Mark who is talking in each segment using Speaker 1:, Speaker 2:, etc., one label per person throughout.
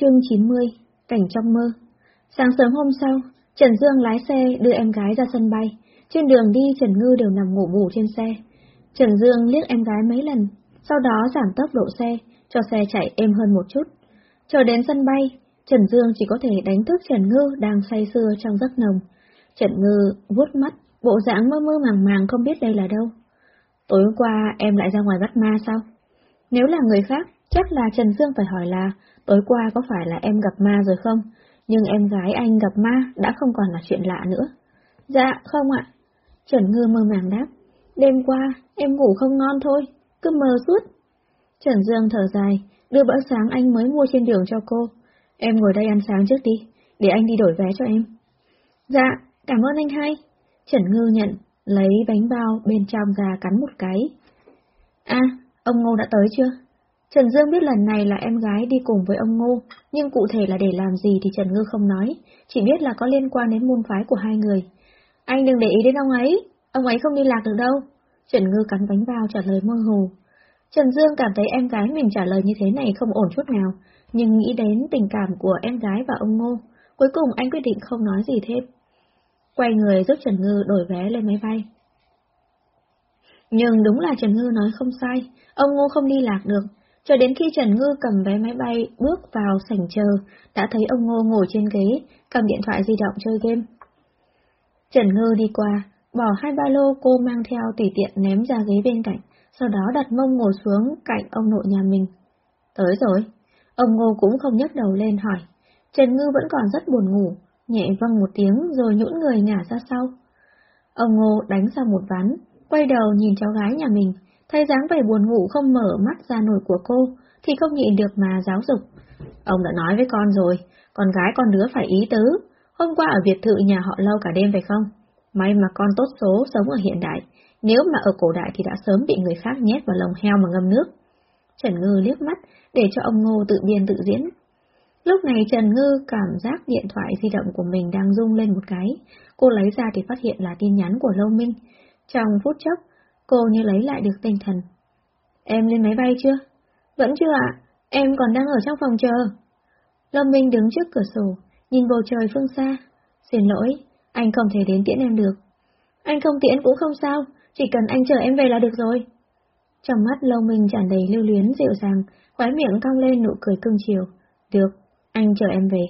Speaker 1: Chương 90 Cảnh trong mơ Sáng sớm hôm sau, Trần Dương lái xe đưa em gái ra sân bay. Trên đường đi Trần Ngư đều nằm ngủ ngủ trên xe. Trần Dương liếc em gái mấy lần, sau đó giảm tốc độ xe, cho xe chạy êm hơn một chút. Chờ đến sân bay, Trần Dương chỉ có thể đánh thức Trần Ngư đang say sưa trong giấc nồng. Trần Ngư vuốt mắt, bộ dạng mơ mơ màng màng không biết đây là đâu. Tối qua em lại ra ngoài bắt ma sao? Nếu là người khác, chắc là Trần Dương phải hỏi là tối qua có phải là em gặp ma rồi không? Nhưng em gái anh gặp ma đã không còn là chuyện lạ nữa. Dạ, không ạ. Trần Ngư mơ màng đáp. Đêm qua, em ngủ không ngon thôi, cứ mơ suốt. Trần Dương thở dài, đưa bữa sáng anh mới mua trên đường cho cô. Em ngồi đây ăn sáng trước đi, để anh đi đổi vé cho em. Dạ, cảm ơn anh hai. Trần Ngư nhận, lấy bánh bao bên trong ra cắn một cái. À, ông Ngô đã tới chưa? Trần Dương biết lần này là em gái đi cùng với ông Ngô, nhưng cụ thể là để làm gì thì Trần Ngư không nói, chỉ biết là có liên quan đến môn phái của hai người. Anh đừng để ý đến ông ấy, ông ấy không đi lạc được đâu. Trần Ngư cắn bánh bao trả lời mơ hồ. Trần Dương cảm thấy em gái mình trả lời như thế này không ổn chút nào, nhưng nghĩ đến tình cảm của em gái và ông Ngô, cuối cùng anh quyết định không nói gì thêm. Quay người giúp Trần Ngư đổi vé lên máy bay. Nhưng đúng là Trần Ngư nói không sai, ông Ngô không đi lạc được, cho đến khi Trần Ngư cầm vé máy bay bước vào sảnh chờ, đã thấy ông Ngô ngồi trên ghế, cầm điện thoại di động chơi game. Trần Ngư đi qua, bỏ hai ba lô cô mang theo tùy tiện ném ra ghế bên cạnh, sau đó đặt mông ngồi xuống cạnh ông nội nhà mình. Tới rồi. Ông Ngô cũng không nhấc đầu lên hỏi. Trần Ngư vẫn còn rất buồn ngủ, nhẹ vâng một tiếng rồi nhũn người ngả ra sau. Ông Ngô đánh ra một ván, quay đầu nhìn cháu gái nhà mình, thấy dáng vẻ buồn ngủ không mở mắt ra nổi của cô, thì không nhịn được mà giáo dục. Ông đã nói với con rồi, con gái con đứa phải ý tứ, hôm qua ở biệt thự nhà họ lâu cả đêm phải không? May mà con tốt số sống ở hiện đại, nếu mà ở cổ đại thì đã sớm bị người khác nhét vào lồng heo mà ngâm nước. Trần Ngư liếc mắt để cho ông Ngô tự biên tự diễn. Lúc này Trần Ngư cảm giác điện thoại di động của mình đang rung lên một cái, cô lấy ra thì phát hiện là tin nhắn của Lâu Minh. Trong phút chốc, cô như lấy lại được tinh thần. Em lên máy bay chưa? Vẫn chưa ạ, em còn đang ở trong phòng chờ. lâm Minh đứng trước cửa sổ, nhìn bầu trời phương xa. Xin lỗi, anh không thể đến tiễn em được. Anh không tiễn cũng không sao, chỉ cần anh chờ em về là được rồi. Trong mắt lâu minh tràn đầy lưu luyến dịu dàng, khóe miệng cong lên nụ cười cưng chiều. Được, anh chờ em về.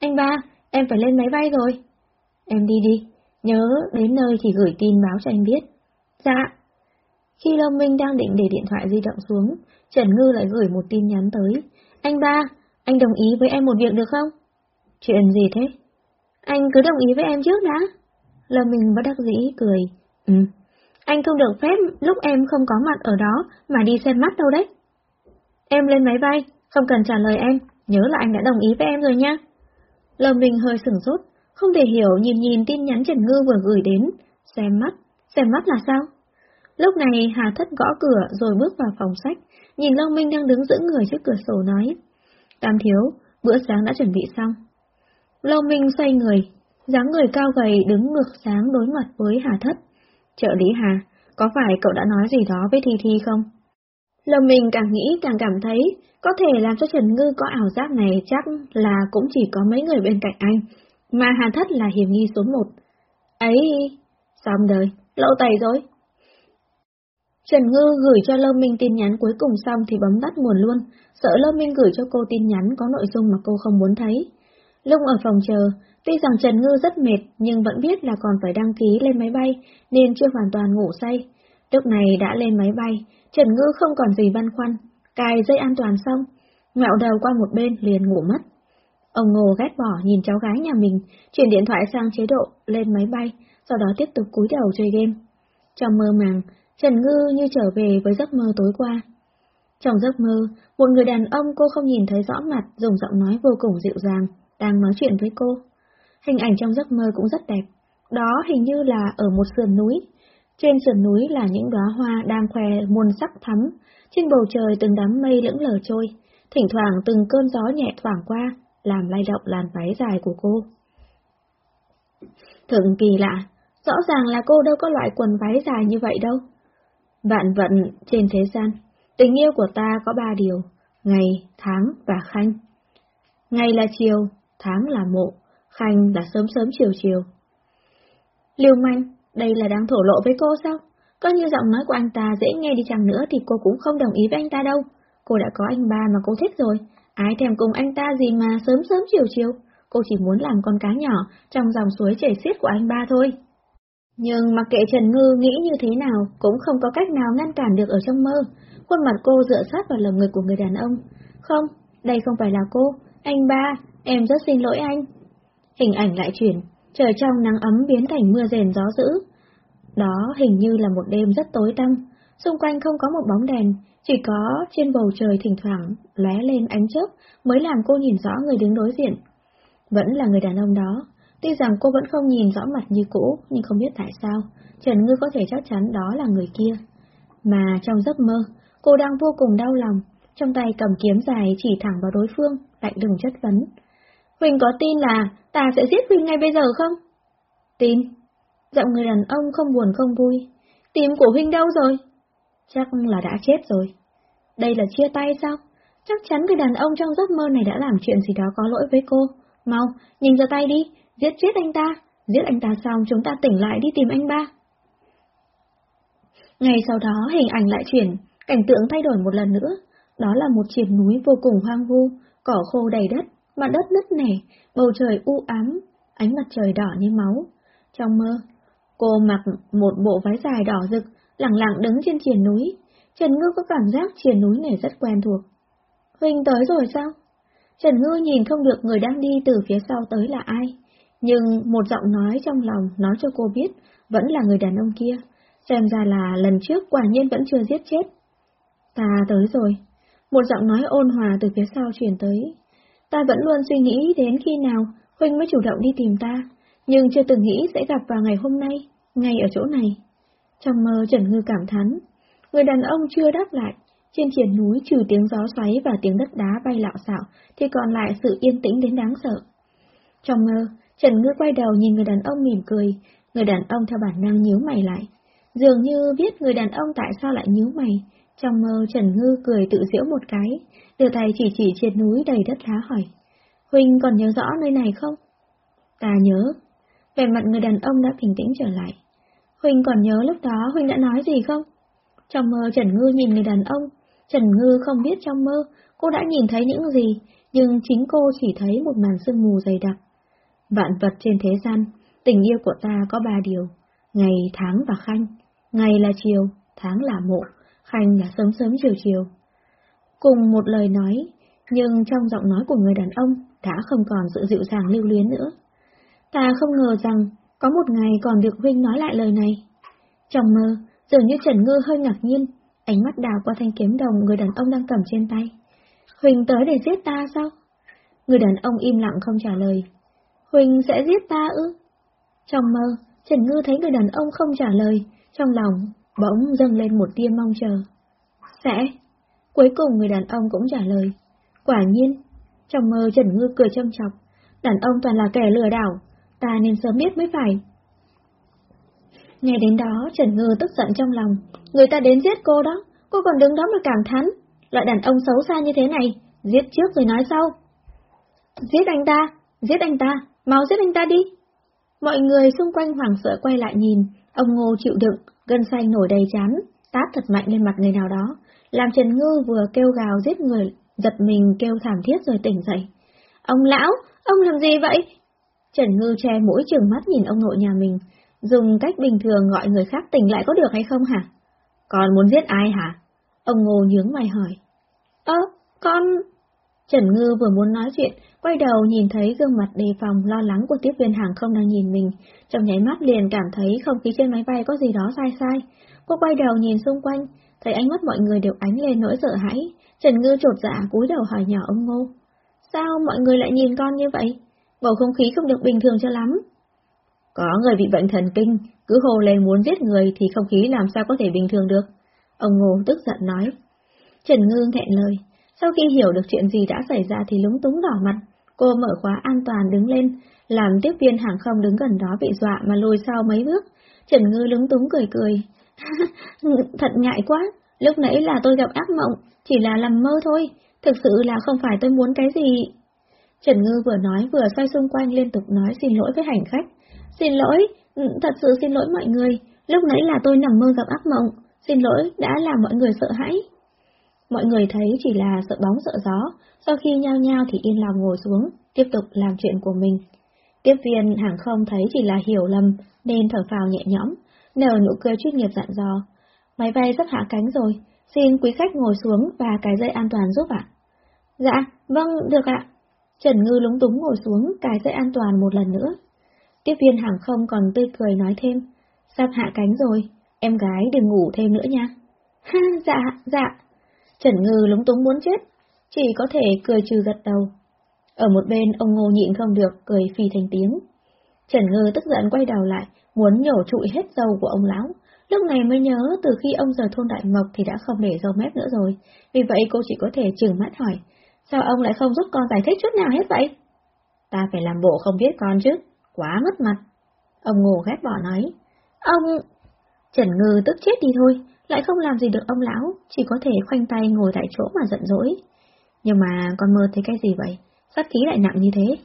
Speaker 1: Anh ba, em phải lên máy bay rồi. Em đi đi, nhớ đến nơi thì gửi tin báo cho anh biết. Dạ. Khi Lâm Minh đang định để điện thoại di động xuống, Trần Ngư lại gửi một tin nhắn tới. Anh ba, anh đồng ý với em một việc được không? Chuyện gì thế? Anh cứ đồng ý với em trước đã. Lâm Minh bất đắc dĩ cười. Ừ, anh không được phép lúc em không có mặt ở đó mà đi xem mắt đâu đấy. Em lên máy bay, không cần trả lời em, nhớ là anh đã đồng ý với em rồi nha. Lâm Minh hơi sửng sốt, không thể hiểu nhìn nhìn tin nhắn Trần Ngư vừa gửi đến. Xem mắt, xem mắt là sao? Lúc này Hà Thất gõ cửa rồi bước vào phòng sách, nhìn long Minh đang đứng giữ người trước cửa sổ nói. Tam thiếu, bữa sáng đã chuẩn bị xong. long Minh xoay người, dáng người cao gầy đứng ngược sáng đối mặt với Hà Thất. Trợ lý Hà, có phải cậu đã nói gì đó với Thi Thi không? Lâm Minh càng nghĩ càng cảm thấy, có thể làm cho Trần Ngư có ảo giác này chắc là cũng chỉ có mấy người bên cạnh anh, mà Hà Thất là hiểm nghi số một. Ấy, xong đời, lộ tẩy rồi. Trần Ngư gửi cho Lâm Minh tin nhắn cuối cùng xong thì bấm tắt nguồn luôn, sợ Lâm Minh gửi cho cô tin nhắn có nội dung mà cô không muốn thấy. Lúc ở phòng chờ, tuy rằng Trần Ngư rất mệt nhưng vẫn biết là còn phải đăng ký lên máy bay nên chưa hoàn toàn ngủ say. Lúc này đã lên máy bay, Trần Ngư không còn gì băn khoăn, cài dây an toàn xong, ngạo đầu qua một bên liền ngủ mất. Ông Ngô ghét bỏ nhìn cháu gái nhà mình, chuyển điện thoại sang chế độ lên máy bay, sau đó tiếp tục cúi đầu chơi game. Trong mơ màng, Trần Ngư như trở về với giấc mơ tối qua. Trong giấc mơ, một người đàn ông cô không nhìn thấy rõ mặt dùng giọng nói vô cùng dịu dàng, đang nói chuyện với cô. Hình ảnh trong giấc mơ cũng rất đẹp. Đó hình như là ở một sườn núi. Trên sườn núi là những đóa hoa đang khoe muôn sắc thắm, trên bầu trời từng đám mây lững lờ trôi, thỉnh thoảng từng cơn gió nhẹ thoảng qua, làm lay động làn váy dài của cô. Thượng kỳ lạ, rõ ràng là cô đâu có loại quần váy dài như vậy đâu. Vạn vận trên thế gian, tình yêu của ta có ba điều, ngày, tháng và khanh. Ngày là chiều, tháng là mộ, khanh là sớm sớm chiều chiều. Liêu manh, đây là đang thổ lộ với cô sao? Có như giọng nói của anh ta dễ nghe đi chăng nữa thì cô cũng không đồng ý với anh ta đâu. Cô đã có anh ba mà cô thích rồi, ai thèm cùng anh ta gì mà sớm sớm chiều chiều. Cô chỉ muốn làm con cá nhỏ trong dòng suối chảy xiết của anh ba thôi. Nhưng mặc kệ Trần Ngư nghĩ như thế nào cũng không có cách nào ngăn cản được ở trong mơ. Khuôn mặt cô dựa sát vào lồng ngực của người đàn ông. Không, đây không phải là cô. Anh ba, em rất xin lỗi anh. Hình ảnh lại chuyển, trời trong nắng ấm biến thành mưa rền gió dữ. Đó hình như là một đêm rất tối tăm, xung quanh không có một bóng đèn, chỉ có trên bầu trời thỉnh thoảng lóe lên ánh chớp mới làm cô nhìn rõ người đứng đối diện. Vẫn là người đàn ông đó, tuy rằng cô vẫn không nhìn rõ mặt như cũ, nhưng không biết tại sao, Trần Ngư có thể chắc chắn đó là người kia. Mà trong giấc mơ, cô đang vô cùng đau lòng, trong tay cầm kiếm dài chỉ thẳng vào đối phương, lạnh lùng chất vấn. Huỳnh có tin là ta sẽ giết Huỳnh ngay bây giờ không? Tin. Giọng người đàn ông không buồn không vui. Tim của huỳnh đâu rồi? Chắc là đã chết rồi. Đây là chia tay sao? Chắc chắn người đàn ông trong giấc mơ này đã làm chuyện gì đó có lỗi với cô. Mau, nhìn ra tay đi, giết chết anh ta. Giết anh ta xong chúng ta tỉnh lại đi tìm anh ba. Ngày sau đó hình ảnh lại chuyển, cảnh tượng thay đổi một lần nữa. Đó là một triển núi vô cùng hoang vu, cỏ khô đầy đất, mặt đất nứt nẻ, bầu trời u ám, ánh mặt trời đỏ như máu. Trong mơ, cô mặc một bộ váy dài đỏ rực, lặng lặng đứng trên triển núi. Trần Ngư có cảm giác triển núi này rất quen thuộc. Huynh tới rồi sao? Trần Ngư nhìn không được người đang đi từ phía sau tới là ai, nhưng một giọng nói trong lòng nói cho cô biết vẫn là người đàn ông kia, xem ra là lần trước quả nhiên vẫn chưa giết chết. Ta tới rồi. Một giọng nói ôn hòa từ phía sau truyền tới. Ta vẫn luôn suy nghĩ đến khi nào Huynh mới chủ động đi tìm ta, nhưng chưa từng nghĩ sẽ gặp vào ngày hôm nay, ngay ở chỗ này. Trong mơ Trần Ngư cảm thán, người đàn ông chưa đáp lại, trên triển núi trừ tiếng gió xoáy và tiếng đất đá bay lạo xạo, thì còn lại sự yên tĩnh đến đáng sợ. Trong mơ, Trần Ngư quay đầu nhìn người đàn ông mỉm cười, người đàn ông theo bản năng nhíu mày lại. Dường như biết người đàn ông tại sao lại nhíu mày, trong mơ Trần Ngư cười tự giễu một cái, đưa tay chỉ chỉ trên núi đầy đất lá hỏi. Huynh còn nhớ rõ nơi này không? Ta nhớ. Về mặt người đàn ông đã bình tĩnh trở lại. Huynh còn nhớ lúc đó Huynh đã nói gì không? Trong mơ Trần Ngư nhìn người đàn ông, Trần Ngư không biết trong mơ cô đã nhìn thấy những gì, nhưng chính cô chỉ thấy một màn sương mù dày đặc. Vạn vật trên thế gian, tình yêu của ta có ba điều, ngày, tháng và khanh. Ngày là chiều, tháng là mộ, khanh là sớm sớm chiều chiều. Cùng một lời nói, nhưng trong giọng nói của người đàn ông đã không còn sự dịu dàng lưu luyến nữa. Ta không ngờ rằng có một ngày còn được Huynh nói lại lời này. Trong mơ, dường như Trần Ngư hơi ngạc nhiên, ánh mắt đào qua thanh kiếm đồng người đàn ông đang cầm trên tay. Huynh tới để giết ta sao? Người đàn ông im lặng không trả lời. Huỳnh sẽ giết ta ư? Trong mơ, Trần Ngư thấy người đàn ông không trả lời, trong lòng bỗng dâng lên một tia mong chờ. Sẽ. Cuối cùng người đàn ông cũng trả lời. Quả nhiên, trong mơ Trần Ngư cười châm chọc, đàn ông toàn là kẻ lừa đảo, ta nên sớm biết mới phải. Nghe đến đó, Trần Ngư tức giận trong lòng, người ta đến giết cô đó, cô còn đứng đó mà cảm thán, loại đàn ông xấu xa như thế này, giết trước rồi nói sau. Giết anh ta, giết anh ta, mau giết anh ta đi. Mọi người xung quanh hoảng sợ quay lại nhìn, ông Ngô chịu đựng, gân xanh nổi đầy chán, tát thật mạnh lên mặt người nào đó, làm Trần Ngư vừa kêu gào giết người, giật mình kêu thảm thiết rồi tỉnh dậy. Ông lão, ông làm gì vậy? Trần Ngư che mũi trừng mắt nhìn ông nội nhà mình, dùng cách bình thường gọi người khác tỉnh lại có được hay không hả? Con muốn giết ai hả? Ông Ngô nhướng mày hỏi. Ơ, con... Trần Ngư vừa muốn nói chuyện, quay đầu nhìn thấy gương mặt đề phòng lo lắng của tiếp viên hàng không đang nhìn mình, trong nháy mắt liền cảm thấy không khí trên máy bay có gì đó sai sai. Cô quay đầu nhìn xung quanh, thấy ánh mắt mọi người đều ánh lên nỗi sợ hãi, Trần Ngư trột dạ cúi đầu hỏi nhỏ ông Ngô. Sao mọi người lại nhìn con như vậy? Bầu không khí không được bình thường cho lắm. Có người bị bệnh thần kinh, cứ hồ lên muốn giết người thì không khí làm sao có thể bình thường được. Ông Ngô tức giận nói. Trần Ngư thẹn lời. Sau khi hiểu được chuyện gì đã xảy ra thì lúng túng đỏ mặt. Cô mở khóa an toàn đứng lên, làm tiếp viên hàng không đứng gần đó bị dọa mà lùi sau mấy bước. Trần Ngư lúng túng cười cười. Thật ngại quá, lúc nãy là tôi gặp ác mộng, chỉ là làm mơ thôi, thực sự là không phải tôi muốn cái gì. Trần Ngư vừa nói vừa xoay xung quanh liên tục nói xin lỗi với hành khách. Xin lỗi, ừ, thật sự xin lỗi mọi người, lúc nãy là tôi nằm mơ gặp ác mộng, xin lỗi đã làm mọi người sợ hãi. Mọi người thấy chỉ là sợ bóng sợ gió, sau khi nhao nhao thì yên lòng ngồi xuống, tiếp tục làm chuyện của mình. Tiếp viên hàng không thấy chỉ là hiểu lầm, nên thở phào nhẹ nhõm, nở nụ cười chuyên nghiệp dặn dò. Máy bay sắp hạ cánh rồi, xin quý khách ngồi xuống và cái dây an toàn giúp ạ. Dạ, vâng, được ạ. Trần Ngư lúng túng ngồi xuống, cái dây an toàn một lần nữa. Tiếp viên hàng không còn tươi cười nói thêm, sắp hạ cánh rồi, em gái đừng ngủ thêm nữa nha. Ha, dạ, dạ. Trần Ngư lúng túng muốn chết, chỉ có thể cười trừ gật đầu. Ở một bên ông Ngô nhịn không được, cười phi thành tiếng. Trần Ngư tức giận quay đầu lại, muốn nhổ trụi hết dầu của ông lão. Lúc này mới nhớ từ khi ông rời thôn Đại Mộc thì đã không để dầu mép nữa rồi, vì vậy cô chỉ có thể trừng mắt hỏi, sao ông lại không giúp con giải thích chút nào hết vậy? Ta phải làm bộ không biết con chứ, quá mất mặt. Ông Ngô ghét bỏ nói, ông... Trần Ngư tức chết đi thôi, lại không làm gì được ông lão, chỉ có thể khoanh tay ngồi tại chỗ mà giận dỗi. Nhưng mà con mơ thấy cái gì vậy? Sát khí lại nặng như thế.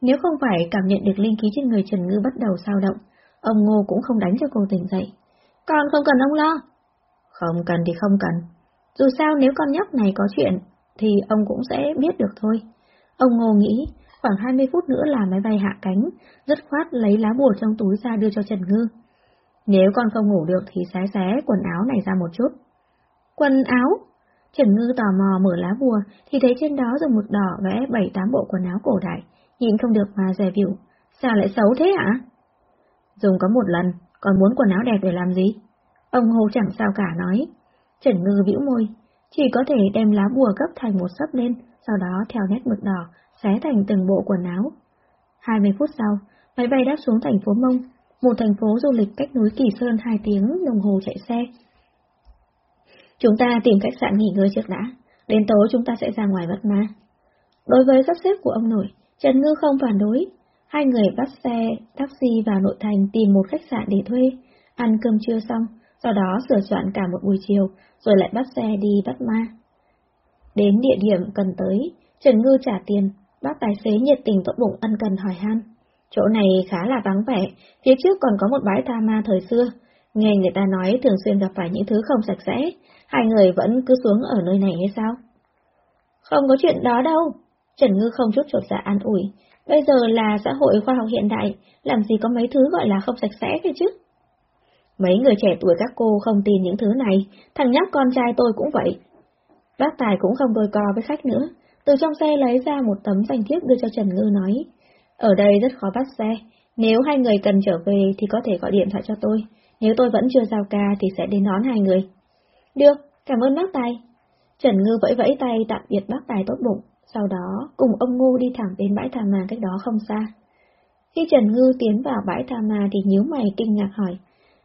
Speaker 1: Nếu không phải cảm nhận được linh khí trên người Trần Ngư bắt đầu sao động, ông Ngô cũng không đánh cho cô tỉnh dậy. Con không cần ông lo. Không cần thì không cần. Dù sao nếu con nhóc này có chuyện, thì ông cũng sẽ biết được thôi. Ông Ngô nghĩ, khoảng 20 phút nữa là máy bay hạ cánh, rất khoát lấy lá bùa trong túi ra đưa cho Trần Ngư. Nếu con không ngủ được thì xé xé quần áo này ra một chút. Quần áo? Trần Ngư tò mò mở lá bùa thì thấy trên đó dùng mực đỏ vẽ bảy tám bộ quần áo cổ đại, nhìn không được mà rè biểu. Sao lại xấu thế hả? Dùng có một lần, còn muốn quần áo đẹp để làm gì? Ông Hồ chẳng sao cả nói. Trần Ngư bĩu môi, chỉ có thể đem lá bùa gấp thành một sấp lên, sau đó theo nét mực đỏ, xé thành từng bộ quần áo. 20 phút sau, máy bay đáp xuống thành phố Mông, một thành phố du lịch cách núi Kỳ Sơn 2 tiếng đồng hồ chạy xe. Chúng ta tìm khách sạn nghỉ ngơi trước đã, đến tối chúng ta sẽ ra ngoài bắt ma. Đối với sắp xếp của ông nội, Trần Ngư không phản đối. Hai người bắt xe, taxi vào nội thành tìm một khách sạn để thuê, ăn cơm trưa xong, sau đó sửa soạn cả một buổi chiều, rồi lại bắt xe đi bắt ma. Đến địa điểm cần tới, Trần Ngư trả tiền, bác tài xế nhiệt tình tốt bụng ân cần hỏi han. Chỗ này khá là vắng vẻ, phía trước còn có một bãi tha ma thời xưa. Nghe người ta nói thường xuyên gặp phải những thứ không sạch sẽ, hai người vẫn cứ xuống ở nơi này hay sao? Không có chuyện đó đâu. Trần Ngư không chút chột dạ an ủi. Bây giờ là xã hội khoa học hiện đại, làm gì có mấy thứ gọi là không sạch sẽ kia chứ? Mấy người trẻ tuổi các cô không tin những thứ này, thằng nhóc con trai tôi cũng vậy. Bác Tài cũng không đôi co với khách nữa, từ trong xe lấy ra một tấm danh thiếp đưa cho Trần Ngư nói. Ở đây rất khó bắt xe, nếu hai người cần trở về thì có thể gọi điện thoại cho tôi, nếu tôi vẫn chưa giao ca thì sẽ đến đón hai người. Được, cảm ơn bác Tài. Trần Ngư vẫy vẫy tay tạm biệt bác Tài tốt bụng, sau đó cùng ông Ngu đi thẳng đến bãi tha ma cách đó không xa. Khi Trần Ngư tiến vào bãi tha ma thì nhíu mày kinh ngạc hỏi,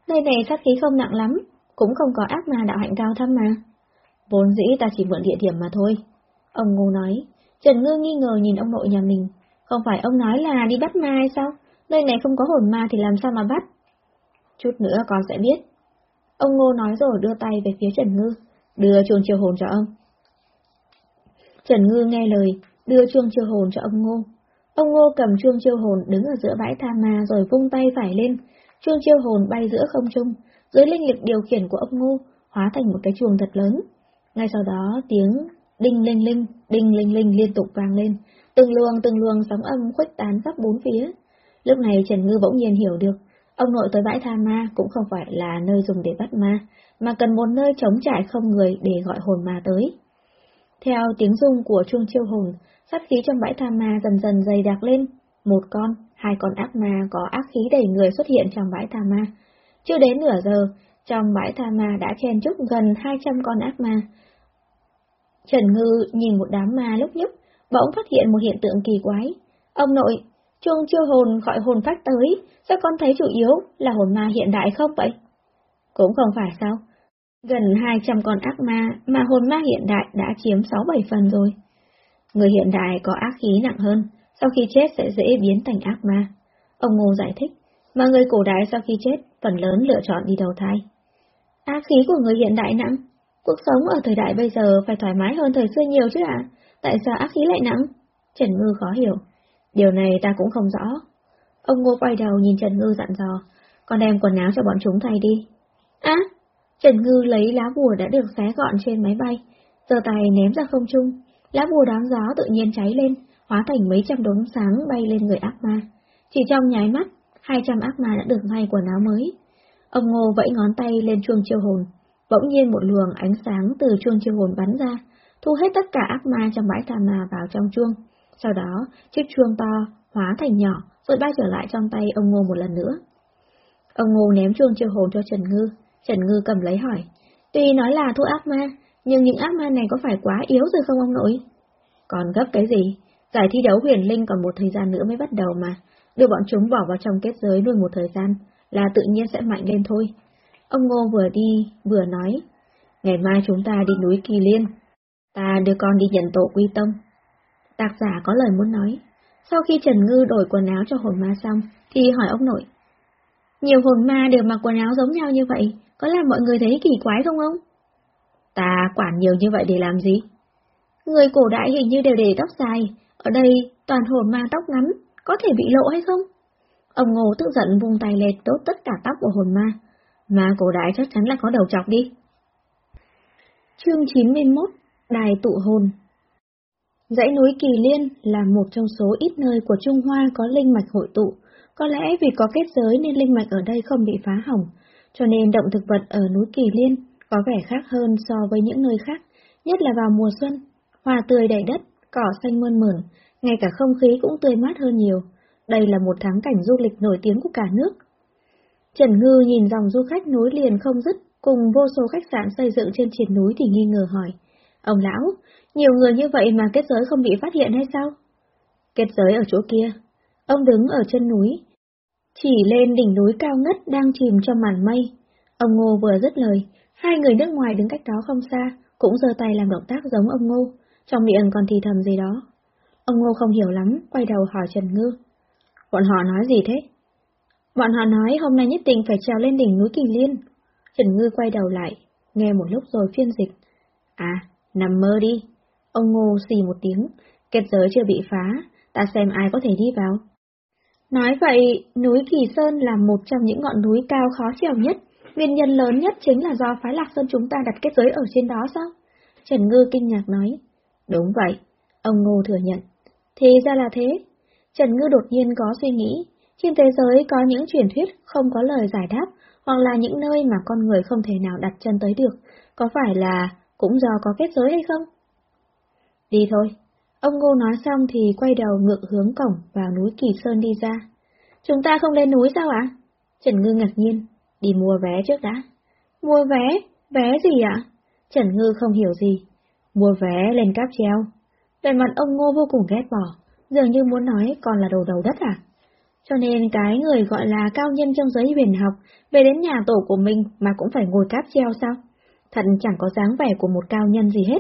Speaker 1: nơi này sát khí không nặng lắm, cũng không có ác ma đạo hạnh cao thâm mà. Vốn dĩ ta chỉ mượn địa điểm mà thôi. Ông Ngu nói, Trần Ngư nghi ngờ nhìn ông nội nhà mình, không phải ông nói là đi bắt ma hay sao? Nơi này không có hồn ma thì làm sao mà bắt? Chút nữa con sẽ biết. Ông Ngô nói rồi đưa tay về phía Trần Ngư, đưa chuông chiêu hồn cho ông. Trần Ngư nghe lời, đưa chuông chiêu hồn cho ông Ngô. Ông Ngô cầm chuông chiêu hồn đứng ở giữa bãi tha ma rồi vung tay phải lên, chuông chiêu hồn bay giữa không trung, dưới linh lực điều khiển của ông Ngô, hóa thành một cái chuông thật lớn. Ngay sau đó tiếng đinh linh linh, đinh linh linh liên tục vang lên, từng luồng từng luồng sóng âm khuếch tán khắp bốn phía. Lúc này Trần Ngư bỗng nhiên hiểu được, ông nội tới bãi tha ma cũng không phải là nơi dùng để bắt ma, mà cần một nơi trống trải không người để gọi hồn ma tới. Theo tiếng rung của chuông chiêu hồn, sát khí trong bãi tha ma dần dần dày đặc lên. Một con, hai con ác ma có ác khí đầy người xuất hiện trong bãi tha ma. Chưa đến nửa giờ, trong bãi tha ma đã chen chúc gần 200 con ác ma. Trần Ngư nhìn một đám ma lúc nhúc, bỗng phát hiện một hiện tượng kỳ quái. Ông nội, chuông chiêu hồn gọi hồn phách tới, sao con thấy chủ yếu là hồn ma hiện đại không vậy? Cũng không phải sao, Gần 200 con ác ma mà hồn ma hiện đại đã chiếm 6-7 phần rồi. Người hiện đại có ác khí nặng hơn, sau khi chết sẽ dễ biến thành ác ma. Ông Ngô giải thích, mà người cổ đại sau khi chết phần lớn lựa chọn đi đầu thai. Ác khí của người hiện đại nặng, cuộc sống ở thời đại bây giờ phải thoải mái hơn thời xưa nhiều chứ ạ, tại sao ác khí lại nặng? Trần Ngư khó hiểu. Điều này ta cũng không rõ. Ông Ngô quay đầu nhìn Trần Ngư dặn dò, con đem quần áo cho bọn chúng thay đi. Á! Trần Ngư lấy lá bùa đã được xé gọn trên máy bay, giơ tay ném ra không trung. Lá bùa đón gió tự nhiên cháy lên, hóa thành mấy trăm đốm sáng bay lên người ác ma. Chỉ trong nháy mắt, hai trăm ác ma đã được thay quần áo mới. Ông Ngô vẫy ngón tay lên chuông chiêu hồn, bỗng nhiên một luồng ánh sáng từ chuông chiêu hồn bắn ra, thu hết tất cả ác ma trong bãi tà ma vào trong chuông. Sau đó, chiếc chuông to hóa thành nhỏ, rồi bay trở lại trong tay ông Ngô một lần nữa. Ông Ngô ném chuông chiêu hồn cho Trần Ngư, Trần Ngư cầm lấy hỏi. Tuy nói là thu ác ma, nhưng những ác ma này có phải quá yếu rồi không ông nội? Còn gấp cái gì? Giải thi đấu huyền linh còn một thời gian nữa mới bắt đầu mà. Đưa bọn chúng bỏ vào trong kết giới nuôi một thời gian, là tự nhiên sẽ mạnh lên thôi. Ông Ngô vừa đi, vừa nói. Ngày mai chúng ta đi núi Kỳ Liên. Ta đưa con đi nhận tổ quy tông. Tác giả có lời muốn nói. Sau khi Trần Ngư đổi quần áo cho hồn ma xong, thì hỏi ông nội. Nhiều hồn ma đều mặc quần áo giống nhau như vậy, có làm mọi người thấy kỳ quái không ông? Ta quản nhiều như vậy để làm gì? Người cổ đại hình như đều để tóc dài, ở đây toàn hồn ma tóc ngắn, có thể bị lộ hay không? Ông Ngô tức giận vung tay lệt đốt tất cả tóc của hồn ma. Ma cổ đại chắc chắn là có đầu chọc đi. Chương 91 Đài tụ hồn Dãy núi Kỳ Liên là một trong số ít nơi của Trung Hoa có linh mạch hội tụ. Có lẽ vì có kết giới nên linh mạch ở đây không bị phá hỏng, cho nên động thực vật ở núi Kỳ Liên có vẻ khác hơn so với những nơi khác, nhất là vào mùa xuân. Hoa tươi đầy đất, cỏ xanh mơn mởn, ngay cả không khí cũng tươi mát hơn nhiều. Đây là một thắng cảnh du lịch nổi tiếng của cả nước. Trần Ngư nhìn dòng du khách núi liền không dứt, cùng vô số khách sạn xây dựng trên triền núi thì nghi ngờ hỏi. Ông lão, nhiều người như vậy mà kết giới không bị phát hiện hay sao? Kết giới ở chỗ kia. Ông đứng ở chân núi. Chỉ lên đỉnh núi cao ngất đang chìm trong màn mây. Ông Ngô vừa dứt lời, hai người nước ngoài đứng cách đó không xa, cũng giơ tay làm động tác giống ông Ngô, trong miệng còn thì thầm gì đó. Ông Ngô không hiểu lắm, quay đầu hỏi Trần Ngư. Bọn họ nói gì thế? Bọn họ nói hôm nay nhất định phải trèo lên đỉnh núi Kỳ Liên. Trần Ngư quay đầu lại, nghe một lúc rồi phiên dịch. À, nằm mơ đi. Ông Ngô xì một tiếng, kết giới chưa bị phá, ta xem ai có thể đi vào. Nói vậy, núi Kỳ Sơn là một trong những ngọn núi cao khó trèo nhất, nguyên nhân lớn nhất chính là do phái Lạc Sơn chúng ta đặt kết giới ở trên đó sao? Trần Ngư kinh ngạc nói. Đúng vậy, ông Ngô thừa nhận. Thì ra là thế. Trần Ngư đột nhiên có suy nghĩ, trên thế giới có những truyền thuyết không có lời giải đáp, hoặc là những nơi mà con người không thể nào đặt chân tới được, có phải là cũng do có kết giới hay không? Đi thôi. Ông Ngô nói xong thì quay đầu ngược hướng cổng vào núi Kỳ Sơn đi ra. Chúng ta không lên núi sao ạ? Trần Ngư ngạc nhiên. Đi mua vé trước đã. Mua vé? Vé gì ạ? Trần Ngư không hiểu gì. Mua vé lên cáp treo. Về mặt ông Ngô vô cùng ghét bỏ, dường như muốn nói còn là đồ đầu đất à? Cho nên cái người gọi là cao nhân trong giới huyền học về đến nhà tổ của mình mà cũng phải ngồi cáp treo sao? Thật chẳng có dáng vẻ của một cao nhân gì hết.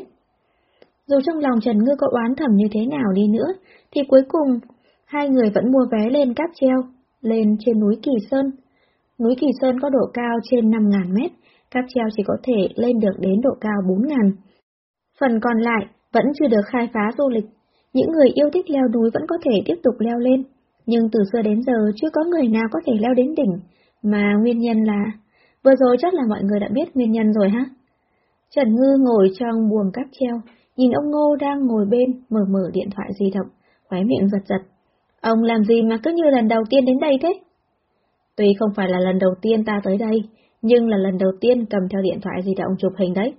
Speaker 1: Dù trong lòng Trần Ngư có oán thầm như thế nào đi nữa, thì cuối cùng hai người vẫn mua vé lên cáp treo, lên trên núi Kỳ Sơn. Núi Kỳ Sơn có độ cao trên 5.000 mét, cáp treo chỉ có thể lên được đến độ cao 4.000. Phần còn lại vẫn chưa được khai phá du lịch, những người yêu thích leo núi vẫn có thể tiếp tục leo lên, nhưng từ xưa đến giờ chưa có người nào có thể leo đến đỉnh, mà nguyên nhân là... Vừa rồi chắc là mọi người đã biết nguyên nhân rồi ha? Trần Ngư ngồi trong buồng cáp treo, nhìn ông Ngô đang ngồi bên, mở mở điện thoại di động, khóe miệng giật giật. Ông làm gì mà cứ như lần đầu tiên đến đây thế? Tuy không phải là lần đầu tiên ta tới đây, nhưng là lần đầu tiên cầm theo điện thoại di động chụp hình đấy.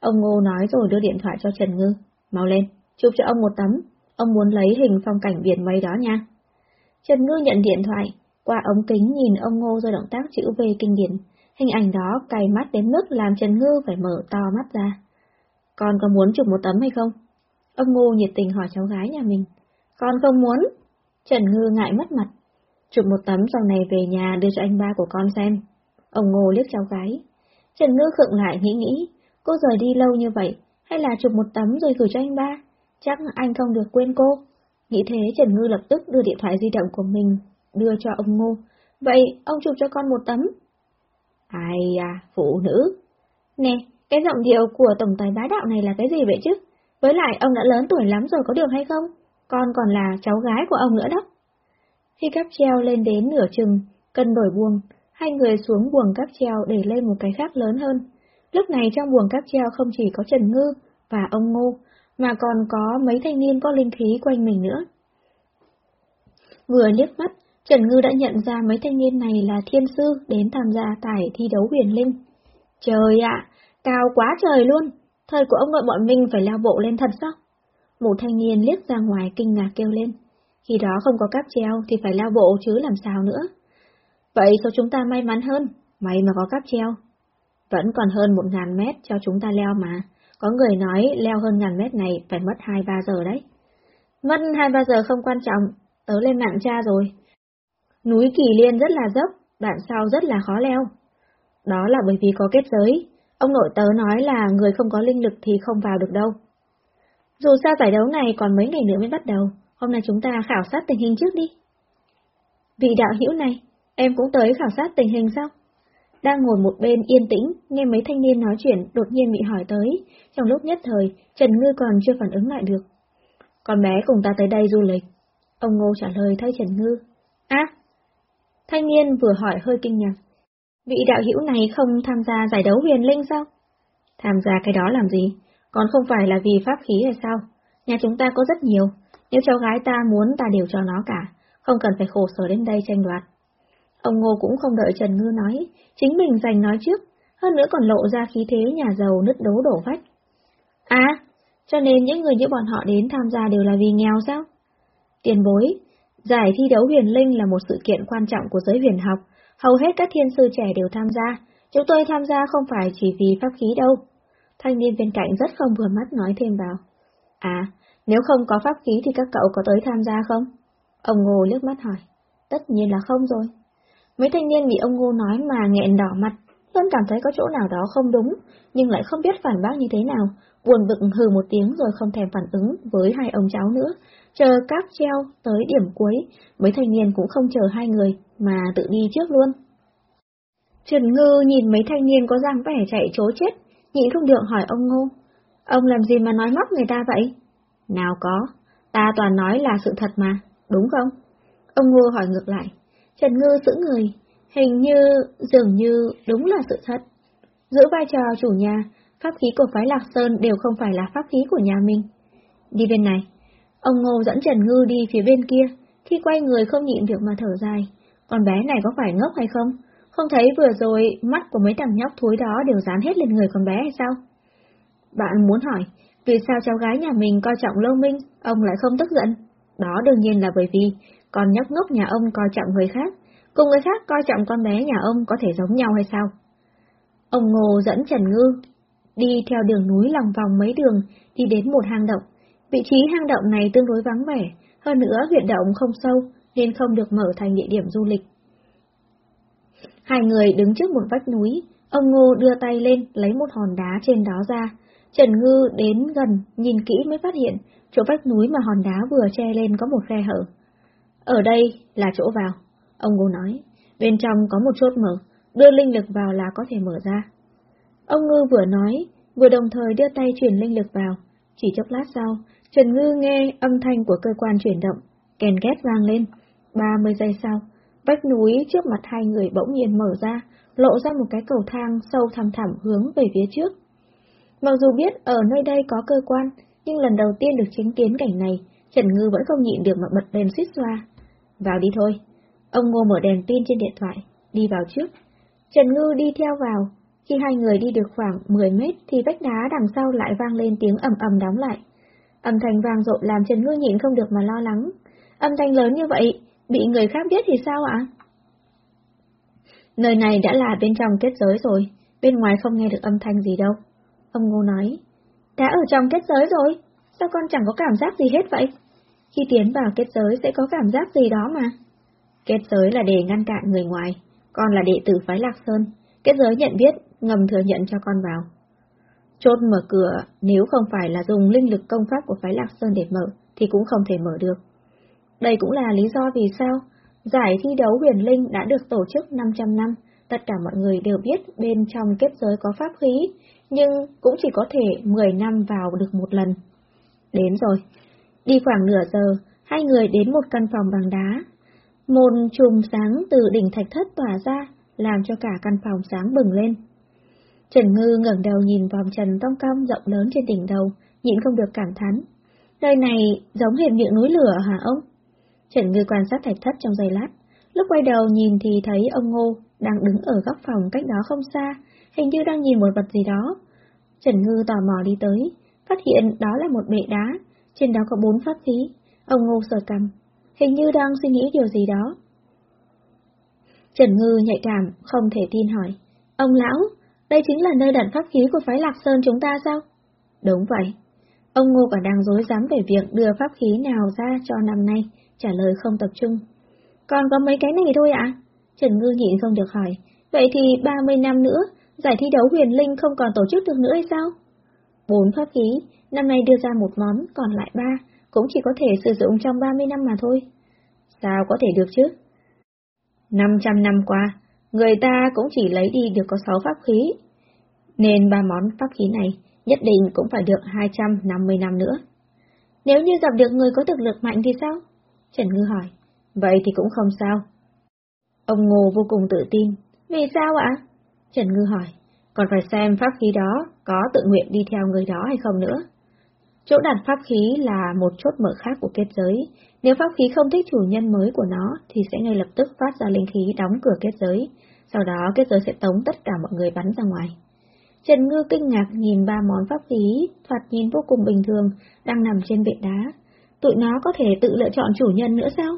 Speaker 1: Ông Ngô nói rồi đưa điện thoại cho Trần Ngư. Mau lên, chụp cho ông một tấm, ông muốn lấy hình phong cảnh biển mây đó nha. Trần Ngư nhận điện thoại, qua ống kính nhìn ông Ngô do động tác chữ V kinh điển. Hình ảnh đó cay mắt đến mức làm Trần Ngư phải mở to mắt ra. Con có muốn chụp một tấm hay không? Ông Ngô nhiệt tình hỏi cháu gái nhà mình. Con không muốn. Trần Ngư ngại mất mặt. Chụp một tấm sau này về nhà đưa cho anh ba của con xem. Ông Ngô liếc cháu gái. Trần Ngư khựng lại nghĩ nghĩ, cô rời đi lâu như vậy, hay là chụp một tấm rồi gửi cho anh ba? Chắc anh không được quên cô. Nghĩ thế Trần Ngư lập tức đưa điện thoại di động của mình, đưa cho ông Ngô. Vậy, ông chụp cho con một tấm. Ai à, phụ nữ. Nè, cái giọng điệu của tổng tài bá đạo này là cái gì vậy chứ? Với lại ông đã lớn tuổi lắm rồi có được hay không? con còn là cháu gái của ông nữa đó. Khi cáp treo lên đến nửa chừng, cân đổi buồng, hai người xuống buồng cáp treo để lên một cái khác lớn hơn. Lúc này trong buồng cáp treo không chỉ có Trần Ngư và ông Ngô, mà còn có mấy thanh niên có linh khí quanh mình nữa. Vừa liếc mắt, Trần Ngư đã nhận ra mấy thanh niên này là thiên sư đến tham gia tải thi đấu huyền linh. Trời ạ, cao quá trời luôn, thời của ông nội bọn mình phải leo bộ lên thật sao? Một thanh niên liếc ra ngoài kinh ngạc kêu lên. Khi đó không có cáp treo thì phải leo bộ chứ làm sao nữa. Vậy sao chúng ta may mắn hơn, may mà có cáp treo. Vẫn còn hơn một ngàn mét cho chúng ta leo mà. Có người nói leo hơn ngàn mét này phải mất hai ba giờ đấy. Mất hai ba giờ không quan trọng, tớ lên mạng cha rồi. Núi Kỳ Liên rất là dốc, đoạn sau rất là khó leo. Đó là bởi vì có kết giới. Ông nội tớ nói là người không có linh lực thì không vào được đâu. Dù sao giải đấu này còn mấy ngày nữa mới bắt đầu, hôm nay chúng ta khảo sát tình hình trước đi. Vị đạo hữu này, em cũng tới khảo sát tình hình sao? Đang ngồi một bên yên tĩnh, nghe mấy thanh niên nói chuyện đột nhiên bị hỏi tới, trong lúc nhất thời, Trần Ngư còn chưa phản ứng lại được. Con bé cùng ta tới đây du lịch. Ông Ngô trả lời thay Trần Ngư. À, thanh niên vừa hỏi hơi kinh ngạc. Vị đạo hữu này không tham gia giải đấu huyền linh sao? Tham gia cái đó làm gì? Còn không phải là vì pháp khí hay sao? Nhà chúng ta có rất nhiều, nếu cháu gái ta muốn ta đều cho nó cả, không cần phải khổ sở đến đây tranh đoạt. Ông Ngô cũng không đợi Trần Ngư nói, chính mình giành nói trước, hơn nữa còn lộ ra khí thế nhà giàu nứt đố đổ vách. À, cho nên những người như bọn họ đến tham gia đều là vì nghèo sao? Tiền bối, giải thi đấu huyền linh là một sự kiện quan trọng của giới huyền học, hầu hết các thiên sư trẻ đều tham gia, chúng tôi tham gia không phải chỉ vì pháp khí đâu. Thanh niên bên cạnh rất không vừa mắt nói thêm vào. À, nếu không có pháp khí thì các cậu có tới tham gia không? Ông Ngô liếc mắt hỏi. Tất nhiên là không rồi. Mấy thanh niên bị ông Ngô nói mà nghẹn đỏ mặt, Luân cảm thấy có chỗ nào đó không đúng, nhưng lại không biết phản bác như thế nào, buồn bực hừ một tiếng rồi không thèm phản ứng với hai ông cháu nữa. Chờ các treo tới điểm cuối, mấy thanh niên cũng không chờ hai người, mà tự đi trước luôn. Trần Ngư nhìn mấy thanh niên có dáng vẻ chạy chối chết, nhịn không được hỏi ông Ngô. Ông làm gì mà nói móc người ta vậy? Nào có, ta toàn nói là sự thật mà, đúng không? Ông Ngô hỏi ngược lại. Trần Ngư giữ người, hình như, dường như đúng là sự thật. Giữ vai trò chủ nhà, pháp khí của phái Lạc Sơn đều không phải là pháp khí của nhà mình. Đi bên này, ông Ngô dẫn Trần Ngư đi phía bên kia, khi quay người không nhịn được mà thở dài. Con bé này có phải ngốc hay không? Không thấy vừa rồi mắt của mấy thằng nhóc thối đó đều dán hết lên người con bé hay sao? Bạn muốn hỏi, vì sao cháu gái nhà mình coi trọng Lâu Minh, ông lại không tức giận? Đó đương nhiên là bởi vì con nhóc ngốc nhà ông coi trọng người khác, cùng người khác coi trọng con bé nhà ông có thể giống nhau hay sao? Ông Ngô dẫn Trần Ngư đi theo đường núi lòng vòng mấy đường, đi đến một hang động. Vị trí hang động này tương đối vắng vẻ, hơn nữa huyệt động không sâu, nên không được mở thành địa điểm du lịch. Hai người đứng trước một vách núi, ông Ngô đưa tay lên lấy một hòn đá trên đó ra. Trần Ngư đến gần, nhìn kỹ mới phát hiện, chỗ vách núi mà hòn đá vừa che lên có một khe hở. Ở đây là chỗ vào, ông Ngô nói, bên trong có một chốt mở, đưa linh lực vào là có thể mở ra. Ông Ngư vừa nói, vừa đồng thời đưa tay chuyển linh lực vào, chỉ chốc lát sau, Trần Ngư nghe âm thanh của cơ quan chuyển động, kèn két vang lên. 30 giây sau, vách núi trước mặt hai người bỗng nhiên mở ra, lộ ra một cái cầu thang sâu thẳm thẳm hướng về phía trước. Mặc dù biết ở nơi đây có cơ quan, nhưng lần đầu tiên được chứng kiến cảnh này, Trần Ngư vẫn không nhịn được mà bật lên suýt xoa. Vào đi thôi. Ông Ngô mở đèn pin trên điện thoại, đi vào trước. Trần Ngư đi theo vào. Khi hai người đi được khoảng 10 mét thì vách đá đằng sau lại vang lên tiếng ầm ầm đóng lại. Âm thanh vang rộn làm Trần Ngư nhịn không được mà lo lắng. Âm thanh lớn như vậy, bị người khác biết thì sao ạ? Nơi này đã là bên trong kết giới rồi, bên ngoài không nghe được âm thanh gì đâu. Ông Ngô nói, đã ở trong kết giới rồi, sao con chẳng có cảm giác gì hết vậy? Khi tiến vào kết giới sẽ có cảm giác gì đó mà. Kết giới là để ngăn cản người ngoài, con là đệ tử phái Lạc Sơn, kết giới nhận biết, ngầm thừa nhận cho con vào. Chốt mở cửa, nếu không phải là dùng linh lực công pháp của phái Lạc Sơn để mở, thì cũng không thể mở được. Đây cũng là lý do vì sao giải thi đấu huyền linh đã được tổ chức 500 năm, tất cả mọi người đều biết bên trong kết giới có pháp khí, nhưng cũng chỉ có thể 10 năm vào được một lần. Đến rồi. Đi khoảng nửa giờ, hai người đến một căn phòng bằng đá. Một chùm sáng từ đỉnh thạch thất tỏa ra, làm cho cả căn phòng sáng bừng lên. Trần Ngư ngẩng đầu nhìn vòng trần tông cong rộng lớn trên đỉnh đầu, nhịn không được cảm thán. Nơi này giống hệt miệng núi lửa hả ông? Trần Ngư quan sát thạch thất trong giây lát, lúc quay đầu nhìn thì thấy ông Ngô đang đứng ở góc phòng cách đó không xa, hình như đang nhìn một vật gì đó. Trần Ngư tò mò đi tới, phát hiện đó là một bệ đá, trên đó có bốn pháp khí. Ông Ngô sờ cầm, hình như đang suy nghĩ điều gì đó. Trần Ngư nhạy cảm, không thể tin hỏi. Ông lão, đây chính là nơi đặt pháp khí của phái Lạc Sơn chúng ta sao? Đúng vậy. Ông Ngô còn đang dối dám về việc đưa pháp khí nào ra cho năm nay, trả lời không tập trung. Còn có mấy cái này thôi ạ? Trần Ngư nhịn không được hỏi. Vậy thì 30 năm nữa, giải thi đấu huyền linh không còn tổ chức được nữa hay sao? Bốn pháp khí, năm nay đưa ra một món, còn lại ba, cũng chỉ có thể sử dụng trong 30 năm mà thôi. Sao có thể được chứ? 500 năm qua, người ta cũng chỉ lấy đi được có 6 pháp khí, nên ba món pháp khí này nhất định cũng phải được 250 năm nữa. Nếu như gặp được người có thực lực mạnh thì sao? Trần Ngư hỏi. Vậy thì cũng không sao. Ông Ngô vô cùng tự tin. Vì sao ạ? Trần Ngư hỏi. Còn phải xem pháp khí đó có tự nguyện đi theo người đó hay không nữa. Chỗ đặt pháp khí là một chốt mở khác của kết giới. Nếu pháp khí không thích chủ nhân mới của nó thì sẽ ngay lập tức phát ra linh khí đóng cửa kết giới. Sau đó kết giới sẽ tống tất cả mọi người bắn ra ngoài. Trần Ngư kinh ngạc nhìn ba món pháp khí, thoạt nhìn vô cùng bình thường, đang nằm trên bệ đá. Tụi nó có thể tự lựa chọn chủ nhân nữa sao?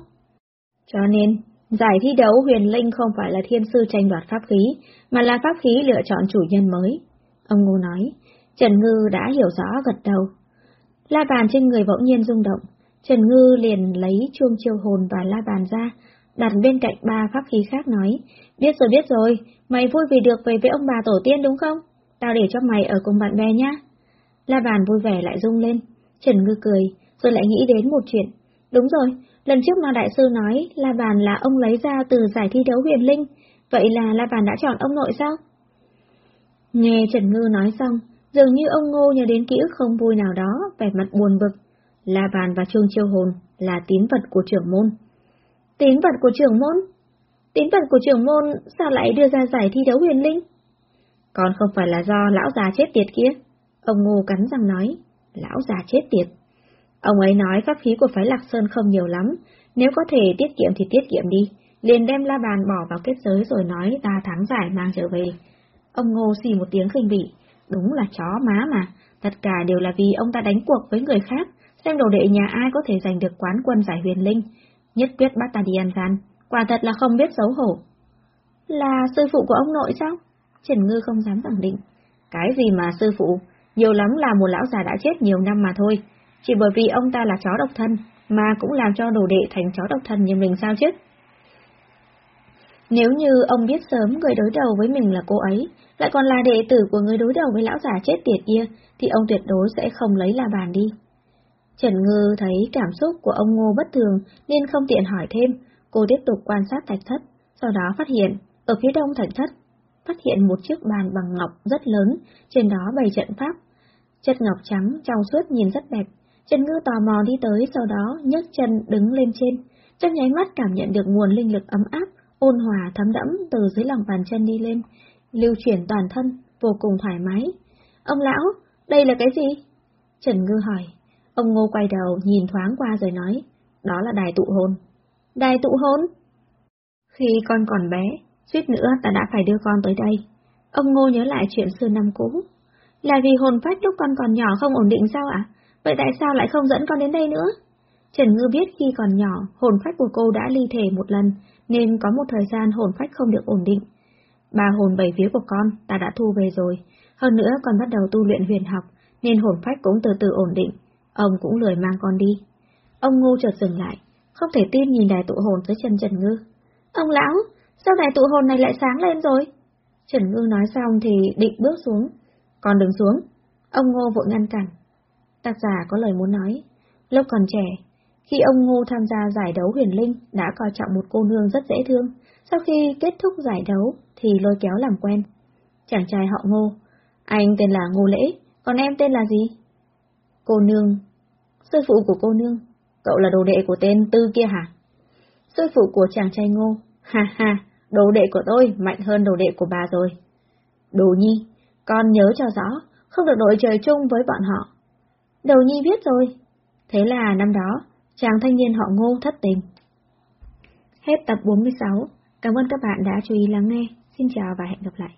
Speaker 1: Cho nên, giải thi đấu huyền linh không phải là thiên sư tranh đoạt pháp khí, mà là pháp khí lựa chọn chủ nhân mới. Ông Ngô nói, Trần Ngư đã hiểu rõ gật đầu. La bàn trên người bỗng nhiên rung động, Trần Ngư liền lấy chuông chiêu hồn và la bàn ra, đặt bên cạnh ba pháp khí khác nói, biết rồi biết rồi, mày vui vì được về với ông bà tổ tiên đúng không? Tao để cho mày ở cùng bạn bè nhá. La bàn vui vẻ lại rung lên, Trần Ngư cười, rồi lại nghĩ đến một chuyện. Đúng rồi, lần trước mà đại sư nói La bàn là ông lấy ra từ giải thi đấu huyền linh, vậy là La bàn đã chọn ông nội sao? Nghe Trần Ngư nói xong, dường như ông Ngô nhớ đến ký ức không vui nào đó, vẻ mặt buồn bực. La bàn và Trương Chiêu Hồn là tín vật của trưởng môn. Tín vật của trưởng môn? Tín vật của trưởng môn sao lại đưa ra giải thi đấu huyền linh? Còn không phải là do lão già chết tiệt kia. Ông Ngô cắn răng nói, lão già chết tiệt. Ông ấy nói pháp khí của phái Lạc Sơn không nhiều lắm, nếu có thể tiết kiệm thì tiết kiệm đi, liền đem la bàn bỏ vào kết giới rồi nói ta thắng giải mang trở về. Ông Ngô xì một tiếng khinh bỉ, đúng là chó má mà, tất cả đều là vì ông ta đánh cuộc với người khác, xem đồ đệ nhà ai có thể giành được quán quân giải huyền linh, nhất quyết bắt ta đi ăn gian, quả thật là không biết xấu hổ. Là sư phụ của ông nội sao? Trần Ngư không dám khẳng định. Cái gì mà sư phụ, nhiều lắm là một lão già đã chết nhiều năm mà thôi, chỉ bởi vì ông ta là chó độc thân, mà cũng làm cho đồ đệ thành chó độc thân như mình sao chứ? Nếu như ông biết sớm người đối đầu với mình là cô ấy, lại còn là đệ tử của người đối đầu với lão già chết tiệt kia, thì ông tuyệt đối sẽ không lấy là bàn đi. Trần Ngư thấy cảm xúc của ông Ngô bất thường nên không tiện hỏi thêm, cô tiếp tục quan sát thạch thất, sau đó phát hiện, ở phía đông thạch thất phát hiện một chiếc bàn bằng ngọc rất lớn, trên đó bày trận pháp. Chất ngọc trắng, trong suốt nhìn rất đẹp. Trần Ngư tò mò đi tới, sau đó nhấc chân đứng lên trên. Trong nháy mắt cảm nhận được nguồn linh lực ấm áp, ôn hòa thấm đẫm từ dưới lòng bàn chân đi lên, lưu chuyển toàn thân, vô cùng thoải mái. Ông lão, đây là cái gì? Trần Ngư hỏi. Ông Ngô quay đầu nhìn thoáng qua rồi nói, đó là đài tụ hồn. Đài tụ hồn? Khi con còn bé, Suýt nữa ta đã phải đưa con tới đây. Ông Ngô nhớ lại chuyện xưa năm cũ. Là vì hồn phách lúc con còn nhỏ không ổn định sao ạ? Vậy tại sao lại không dẫn con đến đây nữa? Trần Ngư biết khi còn nhỏ, hồn phách của cô đã ly thể một lần, nên có một thời gian hồn phách không được ổn định. Ba hồn bảy vía của con ta đã thu về rồi, hơn nữa còn bắt đầu tu luyện huyền học, nên hồn phách cũng từ từ ổn định. Ông cũng lười mang con đi. Ông Ngô chợt dừng lại, không thể tin nhìn đài tụ hồn dưới chân Trần Ngư. Ông lão, Sao đài tụ hồn này lại sáng lên rồi? Trần Ngư nói xong thì định bước xuống. Còn đừng xuống. Ông Ngô vội ngăn cản. Tác giả có lời muốn nói. Lúc còn trẻ, khi ông Ngô tham gia giải đấu huyền linh đã coi trọng một cô nương rất dễ thương. Sau khi kết thúc giải đấu thì lôi kéo làm quen. Chàng trai họ Ngô. Anh tên là Ngô Lễ, còn em tên là gì? Cô nương. Sư phụ của cô nương, cậu là đồ đệ của tên Tư kia hả? Sư phụ của chàng trai ngô, ha ha, đồ đệ của tôi mạnh hơn đồ đệ của bà rồi. Đồ nhi, con nhớ cho rõ, không được đội trời chung với bọn họ. Đầu nhi biết rồi. Thế là năm đó, chàng thanh niên họ ngô thất tình. Hết tập 46, cảm ơn các bạn đã chú ý lắng nghe. Xin chào và hẹn gặp lại.